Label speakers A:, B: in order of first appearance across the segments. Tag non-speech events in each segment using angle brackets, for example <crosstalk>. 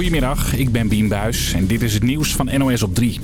A: Goedemiddag, ik ben Bien Buis en dit is het nieuws van NOS op 3.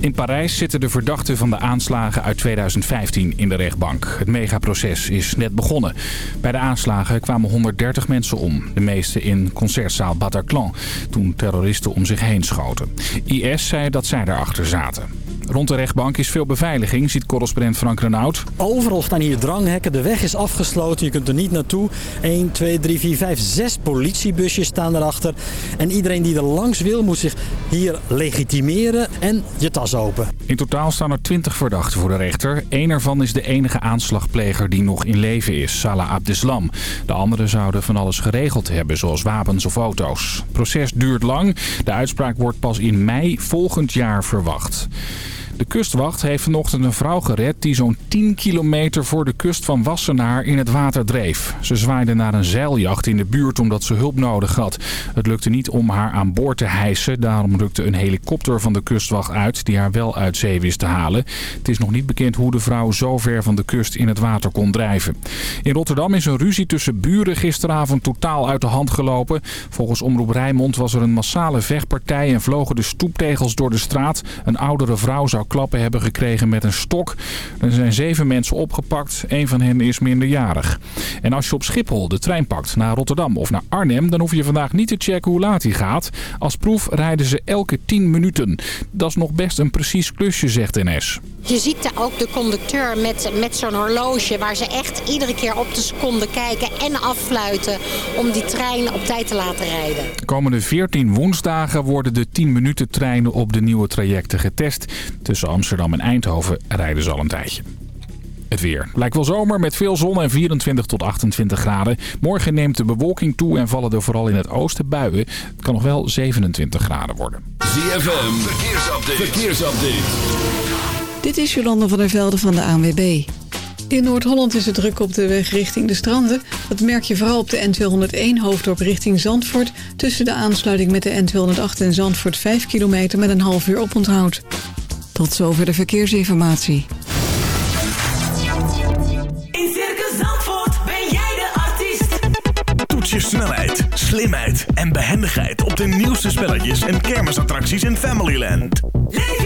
A: In Parijs zitten de verdachten van de aanslagen uit 2015 in de rechtbank. Het megaproces is net begonnen. Bij de aanslagen kwamen 130 mensen om. De meeste in concertzaal Bataclan, toen terroristen om zich heen schoten. IS zei dat zij daarachter zaten. Rond de rechtbank is veel beveiliging, ziet correspondent Frank Renaud.
B: Overal staan hier dranghekken, de weg is afgesloten, je kunt er niet naartoe. 1, 2, 3, 4, 5, 6 politiebusjes staan erachter. En iedereen die er langs wil moet zich hier legitimeren en je tas open.
A: In totaal staan er 20 verdachten voor de rechter. Eén ervan is de enige aanslagpleger die nog in leven is, Salah Abdeslam. De anderen zouden van alles geregeld hebben, zoals wapens of auto's. Het proces duurt lang. De uitspraak wordt pas in mei volgend jaar verwacht. De kustwacht heeft vanochtend een vrouw gered die zo'n 10 kilometer voor de kust van Wassenaar in het water dreef. Ze zwaaide naar een zeiljacht in de buurt omdat ze hulp nodig had. Het lukte niet om haar aan boord te hijsen. Daarom rukte een helikopter van de kustwacht uit die haar wel uit zee wist te halen. Het is nog niet bekend hoe de vrouw zo ver van de kust in het water kon drijven. In Rotterdam is een ruzie tussen buren gisteravond totaal uit de hand gelopen. Volgens Omroep Rijnmond was er een massale vechtpartij en vlogen de stoeptegels door de straat. Een oudere vrouw zou klappen hebben gekregen met een stok. Er zijn zeven mensen opgepakt. Een van hen is minderjarig. En als je op Schiphol de trein pakt naar Rotterdam of naar Arnhem... dan hoef je vandaag niet te checken hoe laat hij gaat. Als proef rijden ze elke 10 minuten. Dat is nog best een precies klusje, zegt NS.
C: Je ziet ook de conducteur met, met zo'n horloge waar ze echt iedere keer op de seconde kijken en affluiten om die trein op tijd te laten rijden.
A: De komende 14 woensdagen worden de 10 minuten treinen op de nieuwe trajecten getest. Tussen Amsterdam en Eindhoven rijden ze al een tijdje. Het weer. Lijkt wel zomer met veel zon en 24 tot 28 graden. Morgen neemt de bewolking toe en vallen er vooral in het oosten buien. Het kan nog wel 27 graden worden.
D: ZFM, verkeersupdate. verkeersupdate.
E: Dit is Jolanda van der Velde van de ANWB. In Noord-Holland is het druk op de weg richting de stranden. Dat merk je vooral op de N201 hoofddorp richting Zandvoort... tussen de aansluiting met de N208 en Zandvoort 5 kilometer met een half uur oponthoud. Tot zover de verkeersinformatie.
F: In Circus Zandvoort ben jij de artiest.
D: Toets je snelheid, slimheid en behendigheid op de nieuwste spelletjes en kermisattracties in Familyland.
F: Leef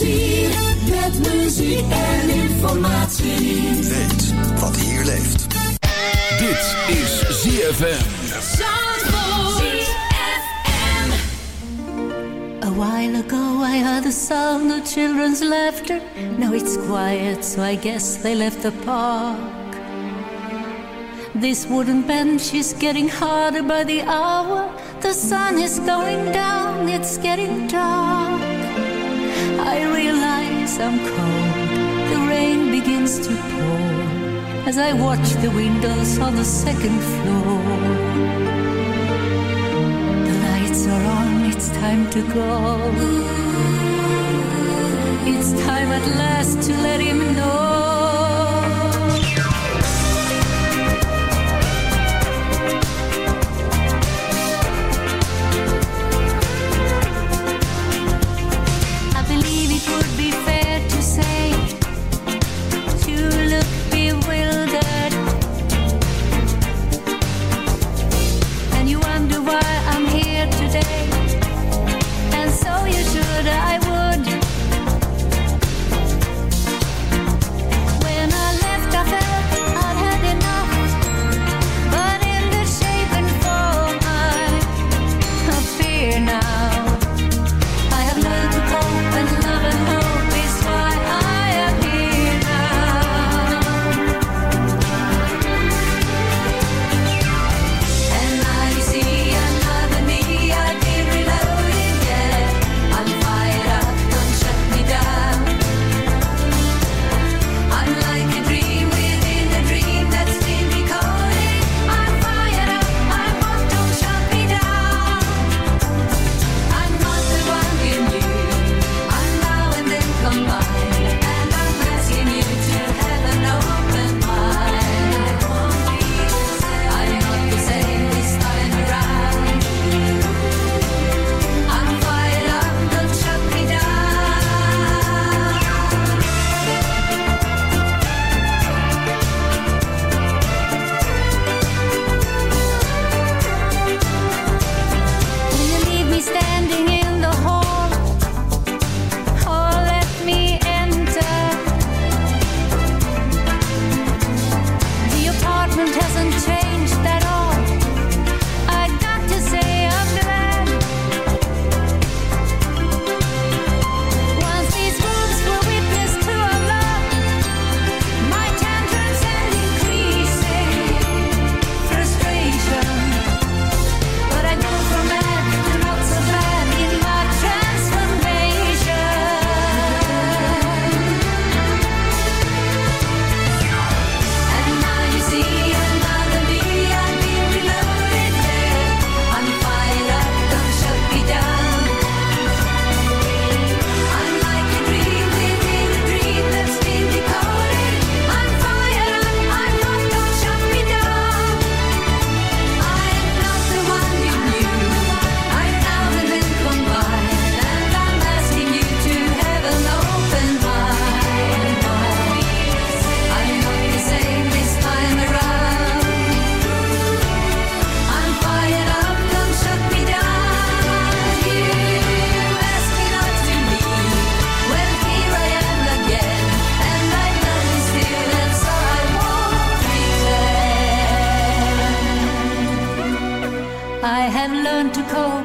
F: Luisterplezier met muziek en informatie.
G: Weet wat hier leeft.
H: Dit is ZFM.
I: A while ago I heard the sound of children's laughter. Now it's quiet, so I guess they left the park. This wooden bench is getting harder by the hour. The sun is going down, it's getting dark. Realize I'm cold, the rain begins to pour as I watch the windows on the second floor. The lights are on, it's time to go. It's time at last to let him know.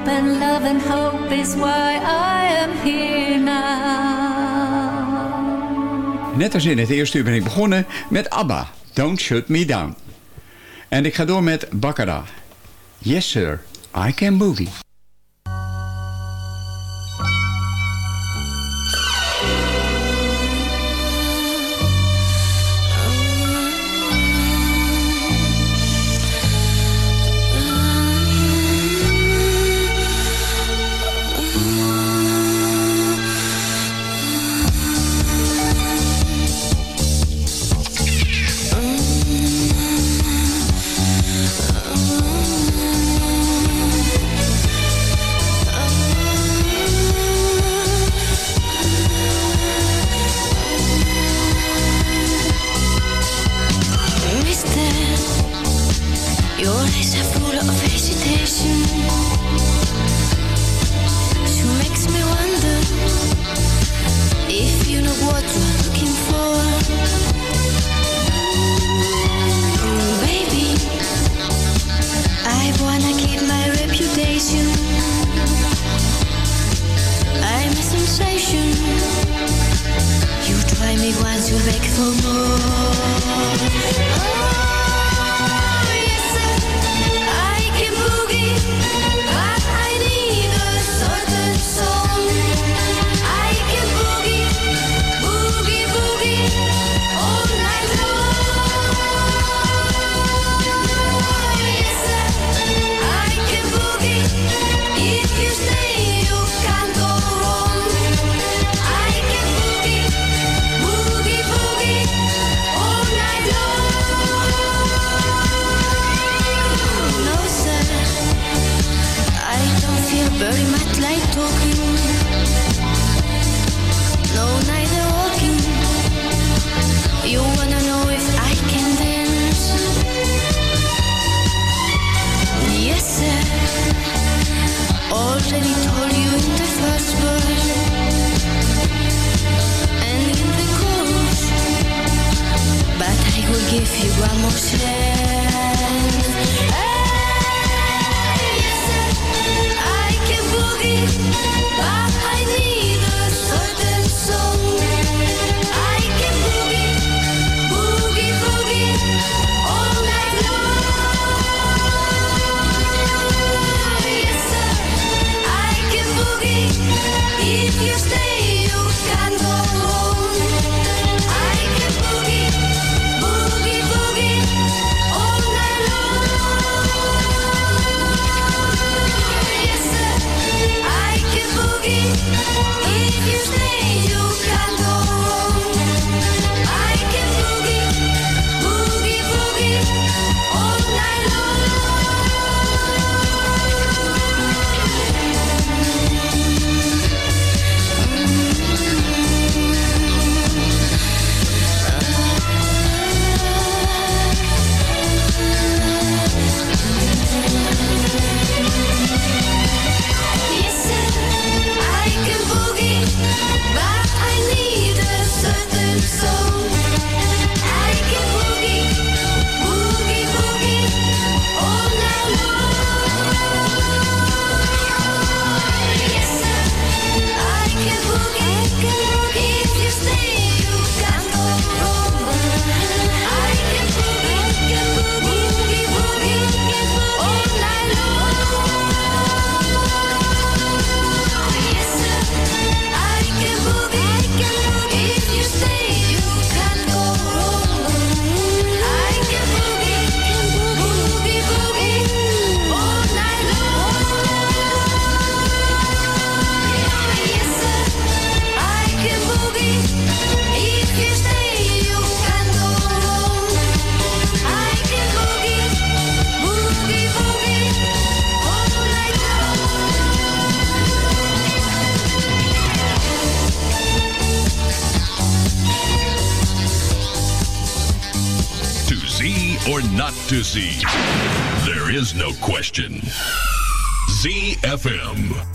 I: and love and hope is why I am here now.
J: Net als in het eerste uur ben ik begonnen met ABBA, Don't Shut Me Down. En ik ga door met Baccarat. Yes sir, I can boogie.
K: FM.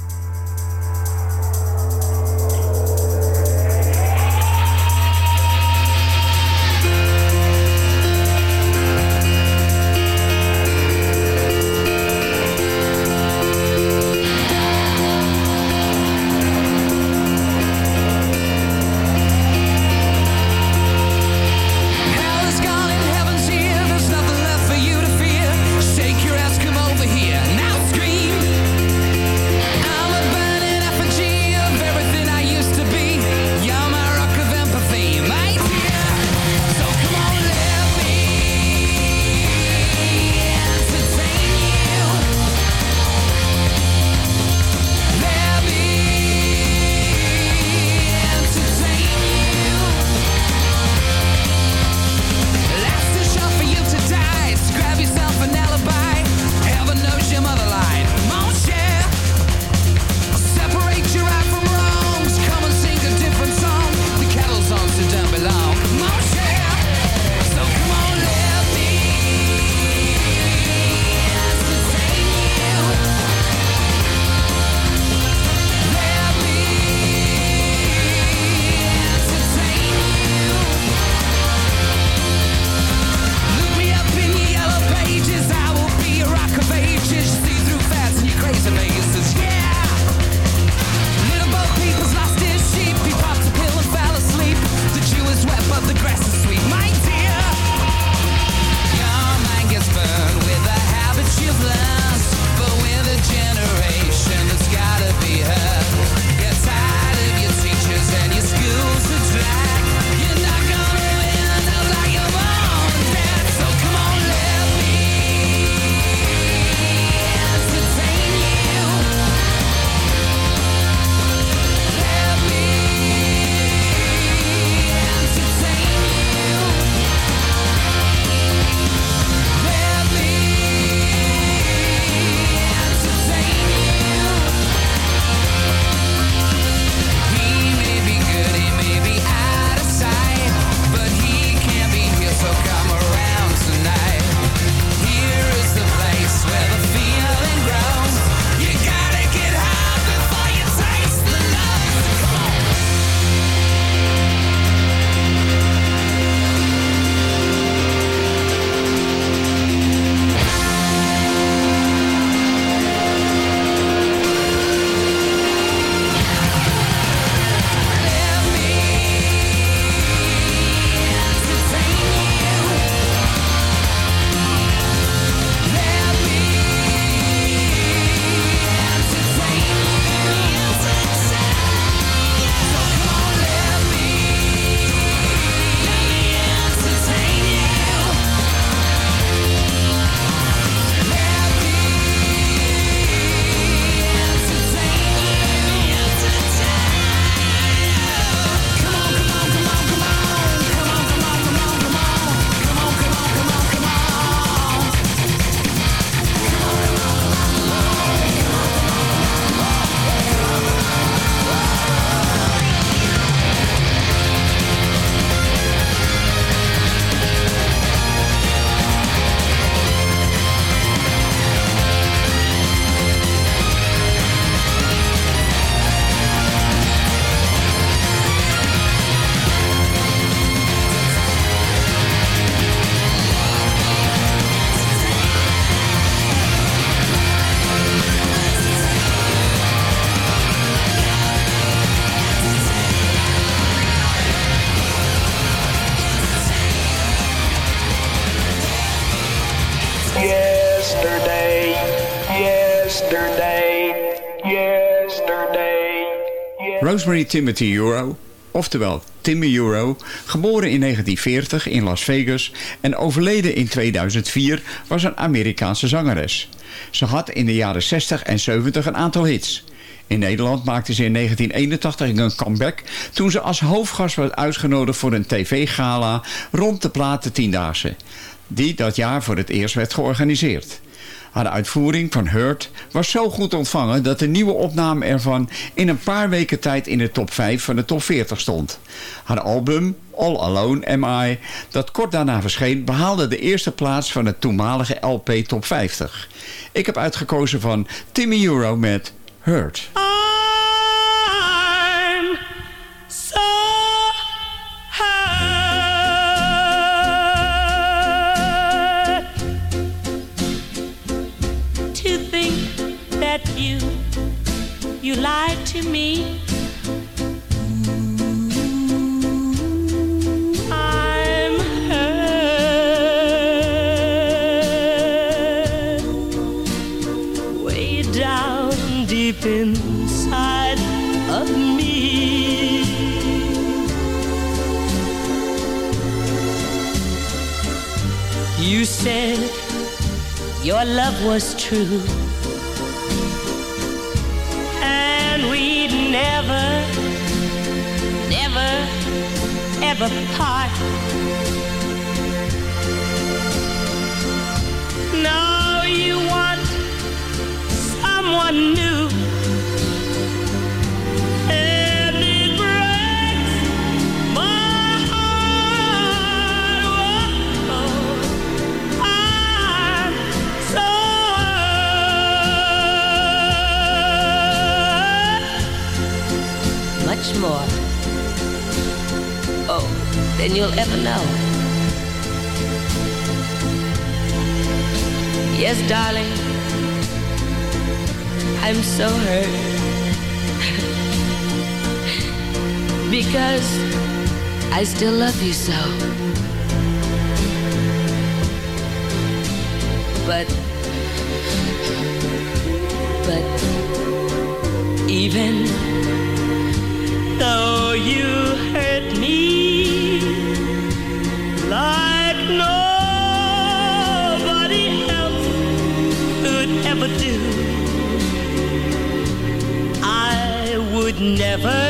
L: Rosemary Timothy Euro, oftewel Timmy Euro, geboren in 1940 in Las Vegas en overleden in 2004, was een Amerikaanse zangeres. Ze had in de jaren 60 en 70 een aantal hits. In Nederland maakte ze in 1981 een comeback toen ze als hoofdgast werd uitgenodigd voor een tv-gala rond de platen Tiendaagse, die dat jaar voor het eerst werd georganiseerd. Haar uitvoering van Hurt was zo goed ontvangen dat de nieuwe opname ervan in een paar weken tijd in de top 5 van de top 40 stond. Haar album All Alone Am I, dat kort daarna verscheen, behaalde de eerste plaats van de toenmalige LP top 50. Ik heb uitgekozen van Timmy Euro met Hurt.
F: You lied to me. I'm hurt way down deep inside of me. You said your love was true, and we'd never, never, ever part. Now you want someone new. Much more. Oh, than you'll ever know. Yes, darling. I'm so hurt <laughs> because I still love you so. But, but even you hurt me like nobody else could ever do. I would never,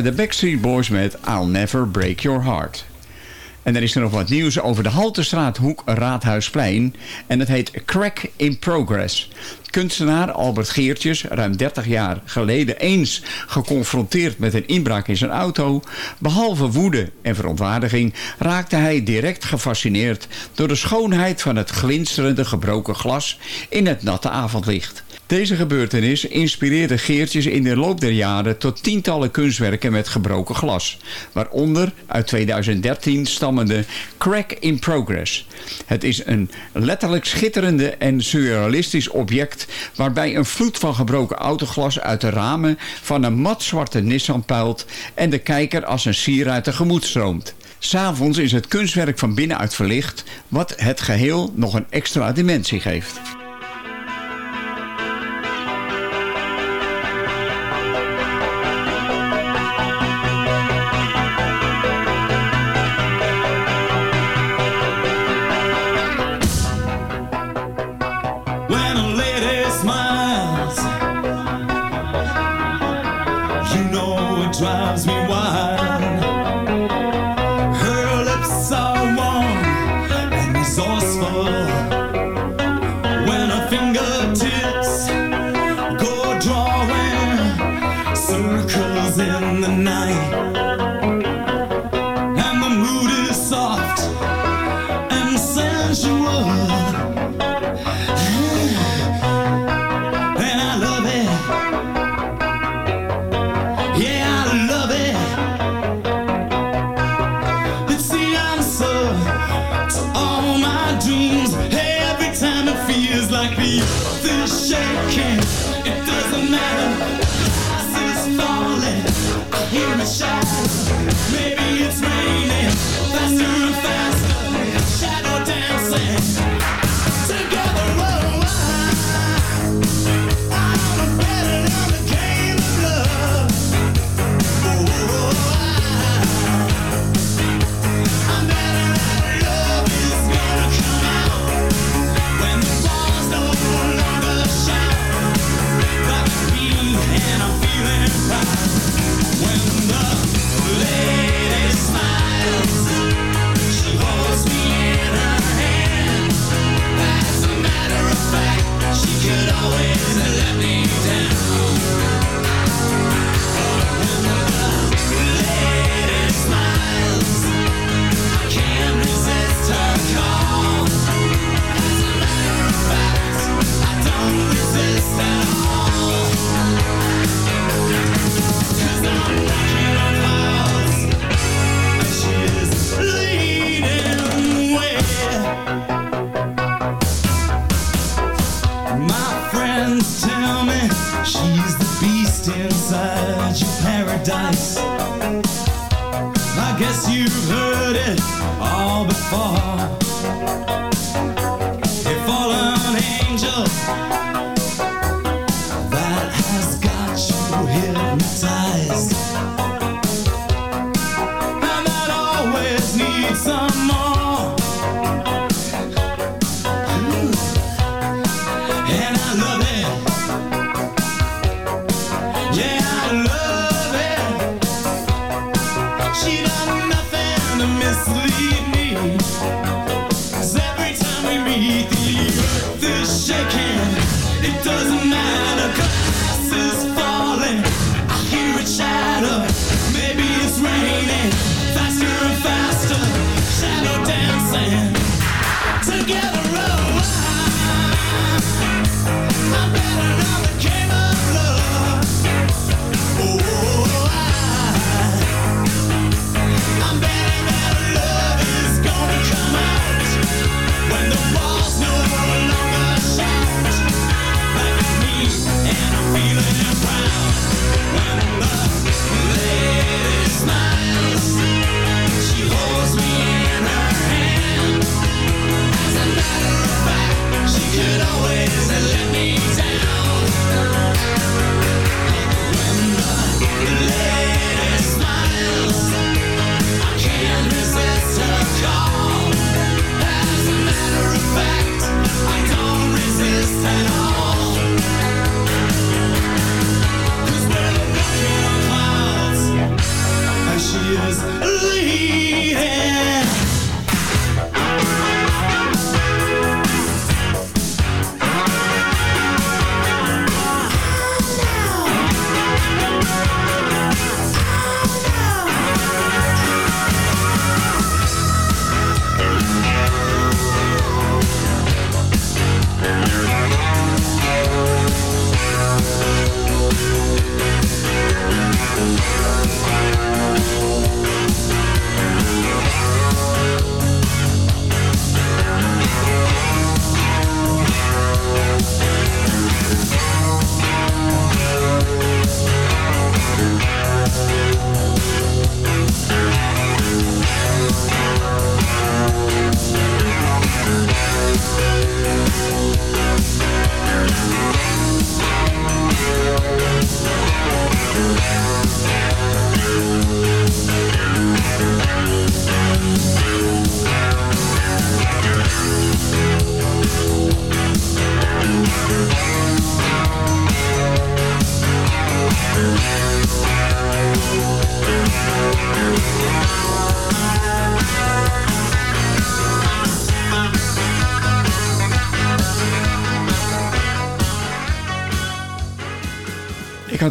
M: de Backstreet Boys met I'll Never Break Your Heart. En er is er nog wat nieuws over de Haltestraat Hoek Raadhuisplein. En het heet Crack in Progress. Kunstenaar Albert Geertjes, ruim 30 jaar geleden eens geconfronteerd met een inbraak in zijn auto. Behalve woede en verontwaardiging raakte hij direct gefascineerd door de schoonheid van het glinsterende gebroken glas in het natte avondlicht. Deze gebeurtenis inspireerde Geertjes in de loop der jaren tot tientallen kunstwerken met gebroken glas. Waaronder uit 2013 stammende Crack in Progress. Het is een letterlijk schitterende en surrealistisch object waarbij een vloed van gebroken autoglas uit de ramen van een matzwarte Nissan puilt en de kijker als een sieraad tegemoet stroomt. S'avonds is het kunstwerk van binnenuit verlicht, wat het geheel nog een extra dimensie geeft.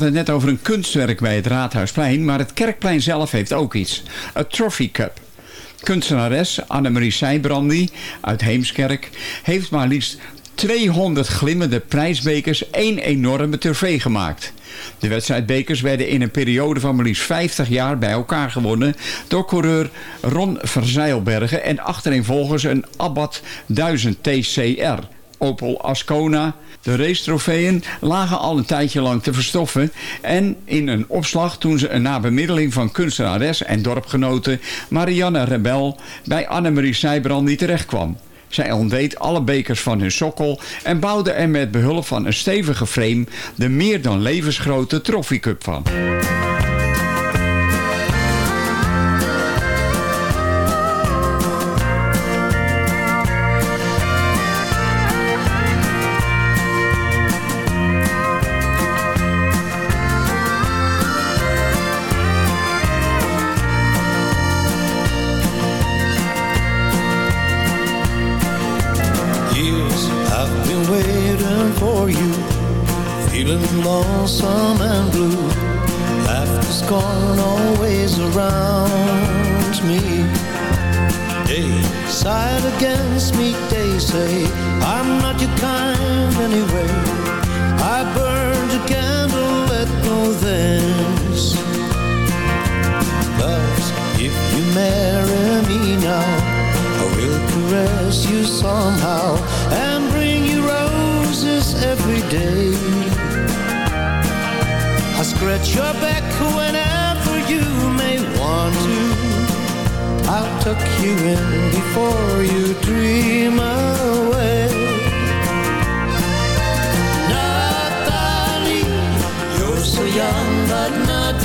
L: Had het net over een kunstwerk bij het Raadhuisplein, maar het Kerkplein zelf heeft ook iets. Een Trophy Cup. Kunstenares Annemarie Seibrandi uit Heemskerk heeft maar liefst 200 glimmende prijsbekers één enorme trofee gemaakt. De wedstrijdbekers werden in een periode van maar liefst 50 jaar bij elkaar gewonnen door coureur Ron Verzeilbergen en achtereenvolgens een Abarth 1000 TCR. Opel Ascona. De racetrofeeën lagen al een tijdje lang te verstoffen en in een opslag toen ze na bemiddeling van kunstenares en dorpgenote Marianne Rebel bij Annemarie Sijbrandi terechtkwam. Zij ontdeed alle bekers van hun sokkel en bouwde er met behulp van een stevige frame de meer dan levensgrote Trophy Cup van.
N: Side against me, they say I'm not your kind anyway. I burned a candle at both ends. But if you marry me now, I will caress you somehow and bring you roses every day. I scratch your back whenever you may want to. I'll tuck you in before you dream away. Natalie, you're so young but not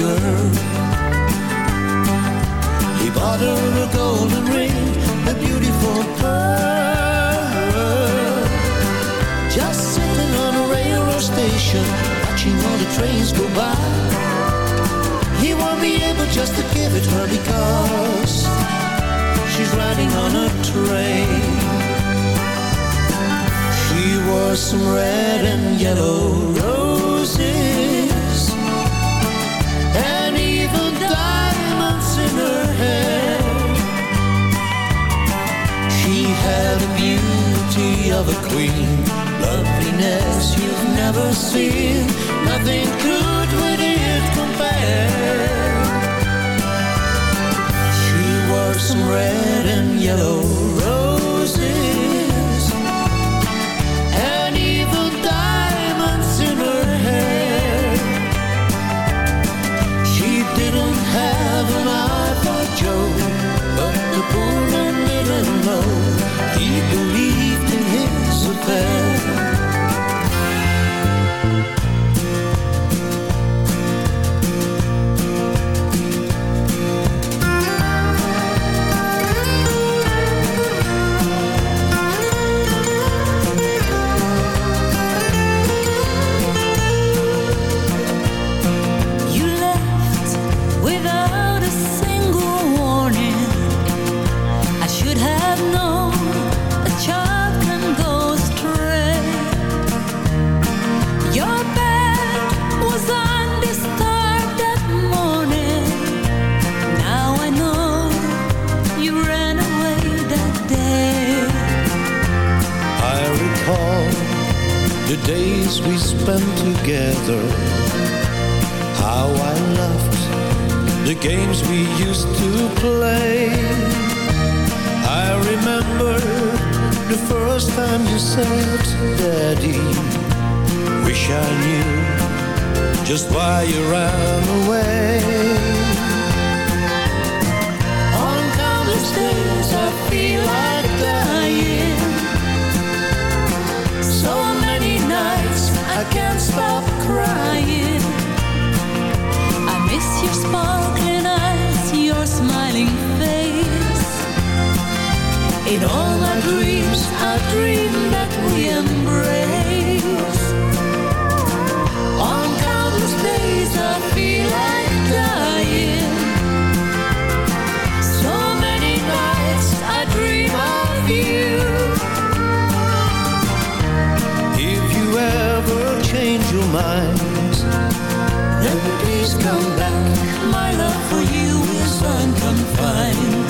N: girl. He bought her a golden ring, a beautiful pearl. Just sitting on a railroad station, watching all the trains go by. He won't be able just to give it her because she's riding on a train. She wore some red and yellow roses of a queen. Loveliness you've never seen. Nothing could with it compare She wore some red and yellow roses other days we spent together. How I loved the games we used to play. I remember the first time you said, Daddy, wish I knew just why you ran away. On countless days I feel like
I: Your sparkling eyes, your smiling face.
N: In all my dreams, I dream that we embrace. On countless days, I feel like dying. So many nights, I dream of you. If you ever change your mind, come back. My love for you is unconfined.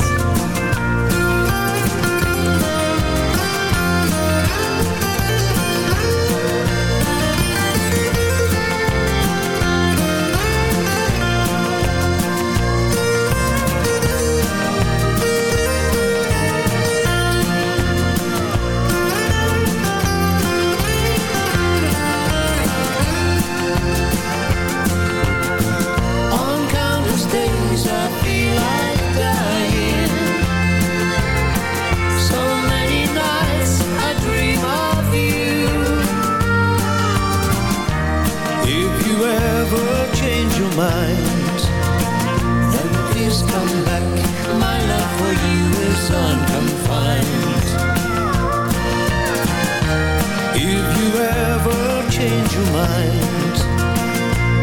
N: Mind,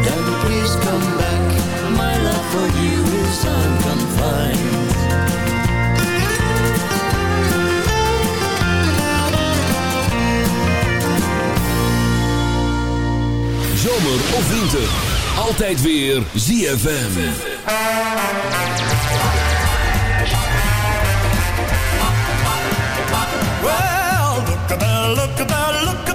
N: then please come back. My love for you is unconfined.
H: Zomer of winter, altijd weer ZFM.
O: Well, look at that, look at that, look at that, look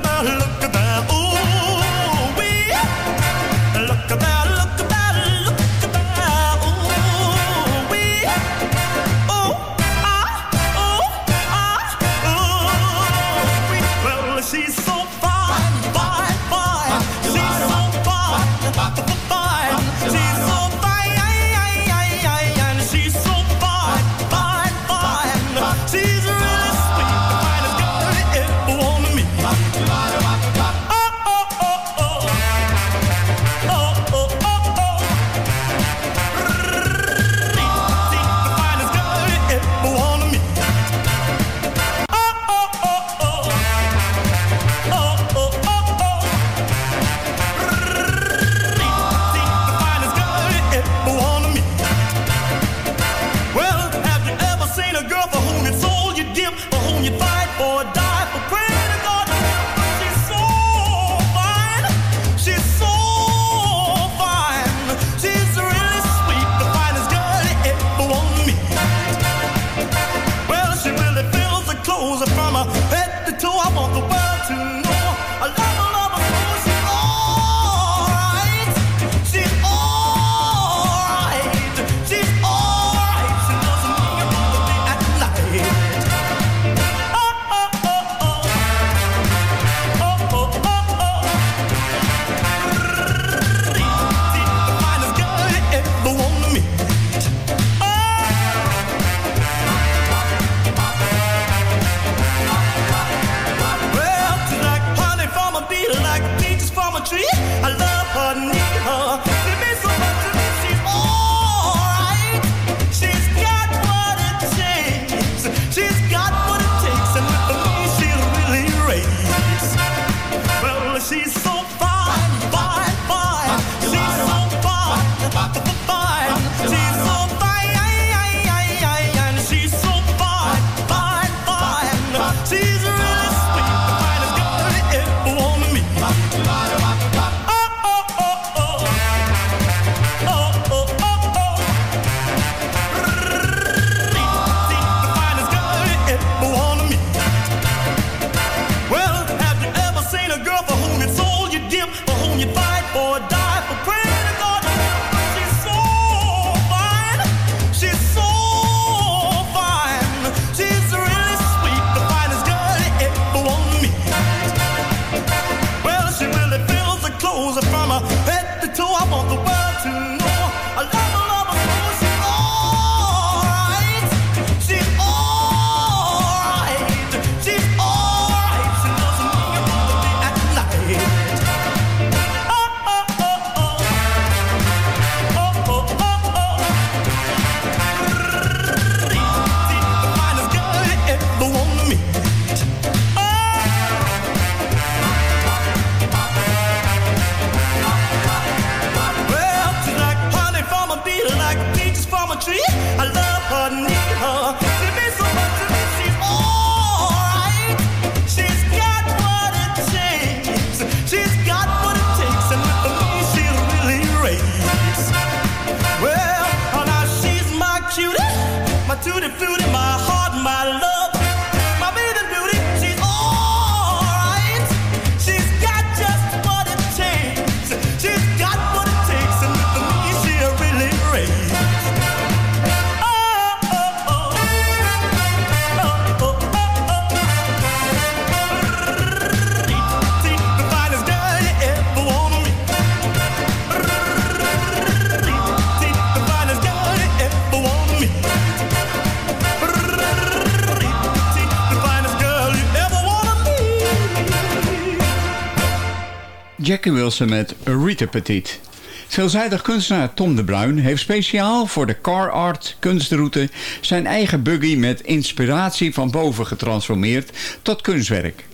L: Wilson met Rita Petit. Veelzijdig kunstenaar Tom de Bruin heeft speciaal voor de Car Art kunstroute zijn eigen buggy met inspiratie van boven getransformeerd tot kunstwerk.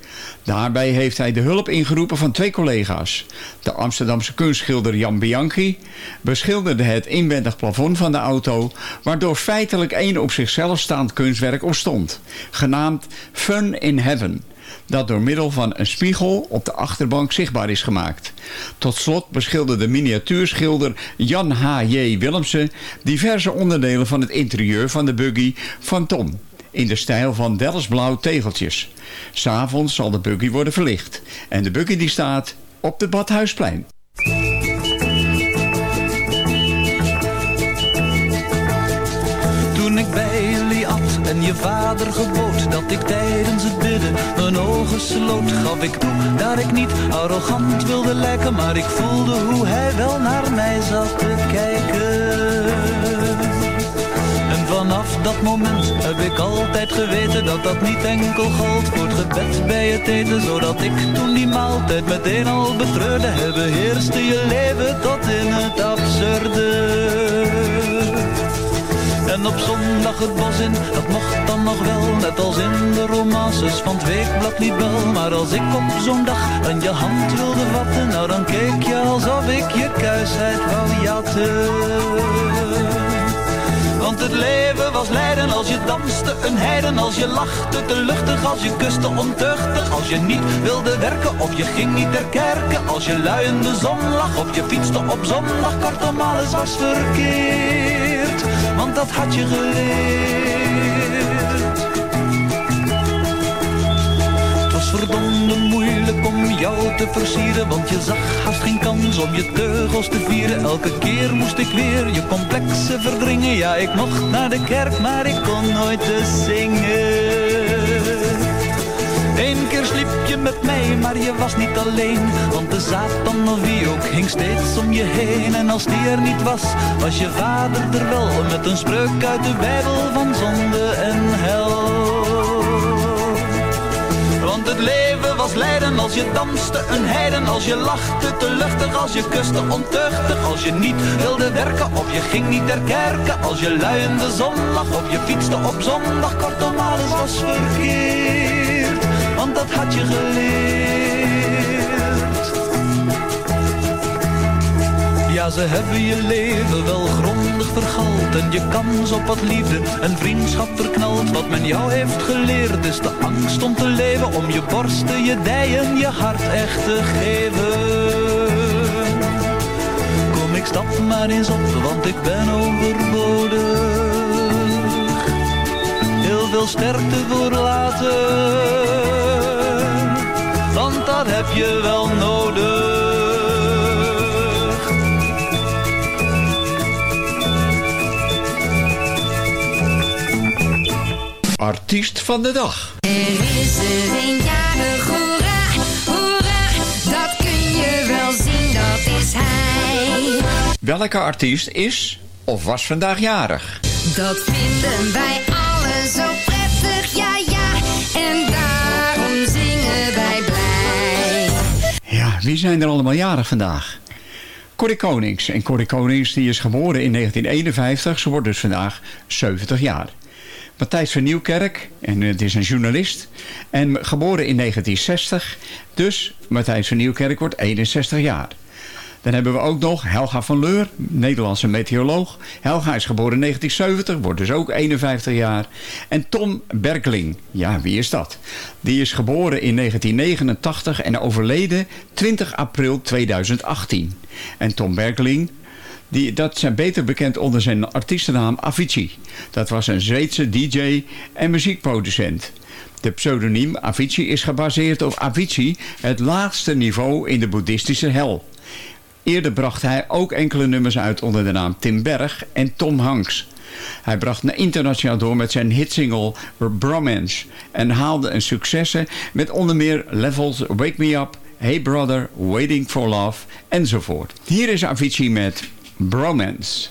L: Daarbij heeft hij de hulp ingeroepen van twee collega's. De Amsterdamse kunstschilder Jan Bianchi beschilderde het inwendig plafond van de auto, waardoor feitelijk één op zichzelf staand kunstwerk ontstond, genaamd Fun in Heaven dat door middel van een spiegel op de achterbank zichtbaar is gemaakt. Tot slot beschilderde miniatuurschilder Jan H.J. Willemsen diverse onderdelen van het interieur van de buggy van Tom in de stijl van Delftsblauw tegeltjes. S'avonds zal de buggy worden verlicht en de buggy die staat op de Badhuisplein.
P: Toen ik bij jullie at en je vader gebood dat ik tijdens het bidden mijn ogen sloot, gaf ik toe dat ik niet arrogant wilde lijken, maar ik voelde hoe hij wel naar mij zat te kijken. En vanaf dat moment heb ik altijd geweten dat dat niet enkel gold voor het gebed bij het eten, zodat ik toen die maaltijd meteen al betreurde, hebben heerste je leven tot in het absurde. En op zondag het bos in, dat mocht dan nog wel. Net als in de romances van het weekblad niet wel. Maar als ik op zo'n dag aan je hand wilde vatten Nou dan keek je alsof ik je kuisheid wou jatten want het leven was lijden als je danste, een heiden als je lachte, te luchtig als je kuste, ontuchtig als je niet wilde werken of je ging niet ter kerken, als je lui in de zon lag of je fietste op zondag, kortom alles was verkeerd, want dat had je geleerd. Verdomde moeilijk om jou te versieren Want je zag haast geen kans om je teugels te vieren. Elke keer moest ik weer je complexen verdringen. Ja, ik mocht naar de kerk, maar ik kon nooit te zingen. Eén keer sliep je met mij, maar je was niet alleen. Want de Satan of wie ook hing steeds om je heen. En als die er niet was, was je vader er wel. Met een spreuk uit de Bijbel van zonde en hel het leven was lijden als je danste, een heiden als je lachte, te luchtig als je kuste, ontuchtig als je niet wilde werken of je ging niet ter kerken, als je lui in de zon lag of je fietste op zondag, kortom alles was verkeerd, want dat had je geleerd. Ja, ze hebben je leven wel grondig vergald. En je kans op wat liefde en vriendschap verknald Wat men jou heeft geleerd is de angst om te leven. Om je borsten, je dijen, je hart echt te geven. Kom, ik stap maar eens op, want ik ben overbodig. Heel veel sterkte voor later. Want dat heb je wel nodig
L: Artiest van de dag.
Q: Er is er een jarig, hoera, hoera, dat kun je wel zien, dat is hij.
L: Welke artiest is of was vandaag jarig?
Q: Dat vinden wij allen zo prettig, ja ja, en daarom zingen wij blij.
L: Ja, wie zijn er allemaal jarig vandaag? Corrie Konings. En Corrie Konings die is geboren in 1951. Ze wordt dus vandaag 70 jaar. Matthijs van Nieuwkerk, en het is een journalist. En geboren in 1960. Dus Matthijs van Nieuwkerk wordt 61 jaar. Dan hebben we ook nog Helga van Leur, Nederlandse meteoroloog. Helga is geboren in 1970, wordt dus ook 51 jaar. En Tom Berkling, ja, wie is dat? Die is geboren in 1989 en overleden 20 april 2018. En Tom Berkling, die, dat zijn beter bekend onder zijn artiestennaam Avicii. Dat was een Zweedse DJ en muziekproducent. De pseudoniem Avicii is gebaseerd op Avicii, het laagste niveau in de boeddhistische hel. Eerder bracht hij ook enkele nummers uit onder de naam Tim Berg en Tom Hanks. Hij bracht internationaal door met zijn hitsingle Bromance en haalde een successen met onder meer Levels, Wake Me Up, Hey Brother, Waiting for Love enzovoort. Hier is Avicii met Bromance.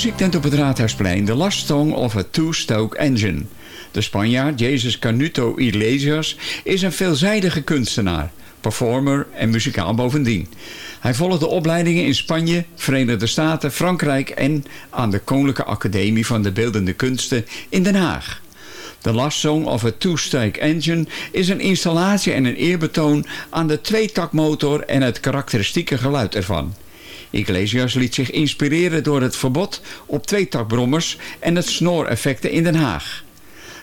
L: Muziektent op het Raadhuisplein de last song of a two-stroke engine. De Spanjaard Jezus Canuto Iglesias is een veelzijdige kunstenaar, performer en muzikaal bovendien. Hij volgde opleidingen in Spanje, Verenigde Staten, Frankrijk en aan de Koninklijke Academie van de Beeldende Kunsten in Den Haag. The Last Song of a Two-Stroke Engine is een installatie en een eerbetoon aan de tweetakmotor en het karakteristieke geluid ervan. Iglesias liet zich inspireren door het verbod op tweetakbrommers en het snooreffecten in Den Haag.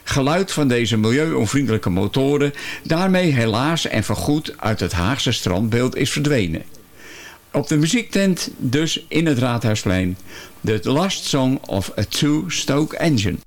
L: Geluid van deze milieuonvriendelijke motoren daarmee helaas en voorgoed uit het Haagse strandbeeld is verdwenen. Op de muziektent dus in het Raadhuisplein. The Last Song of a Two-Stroke Engine.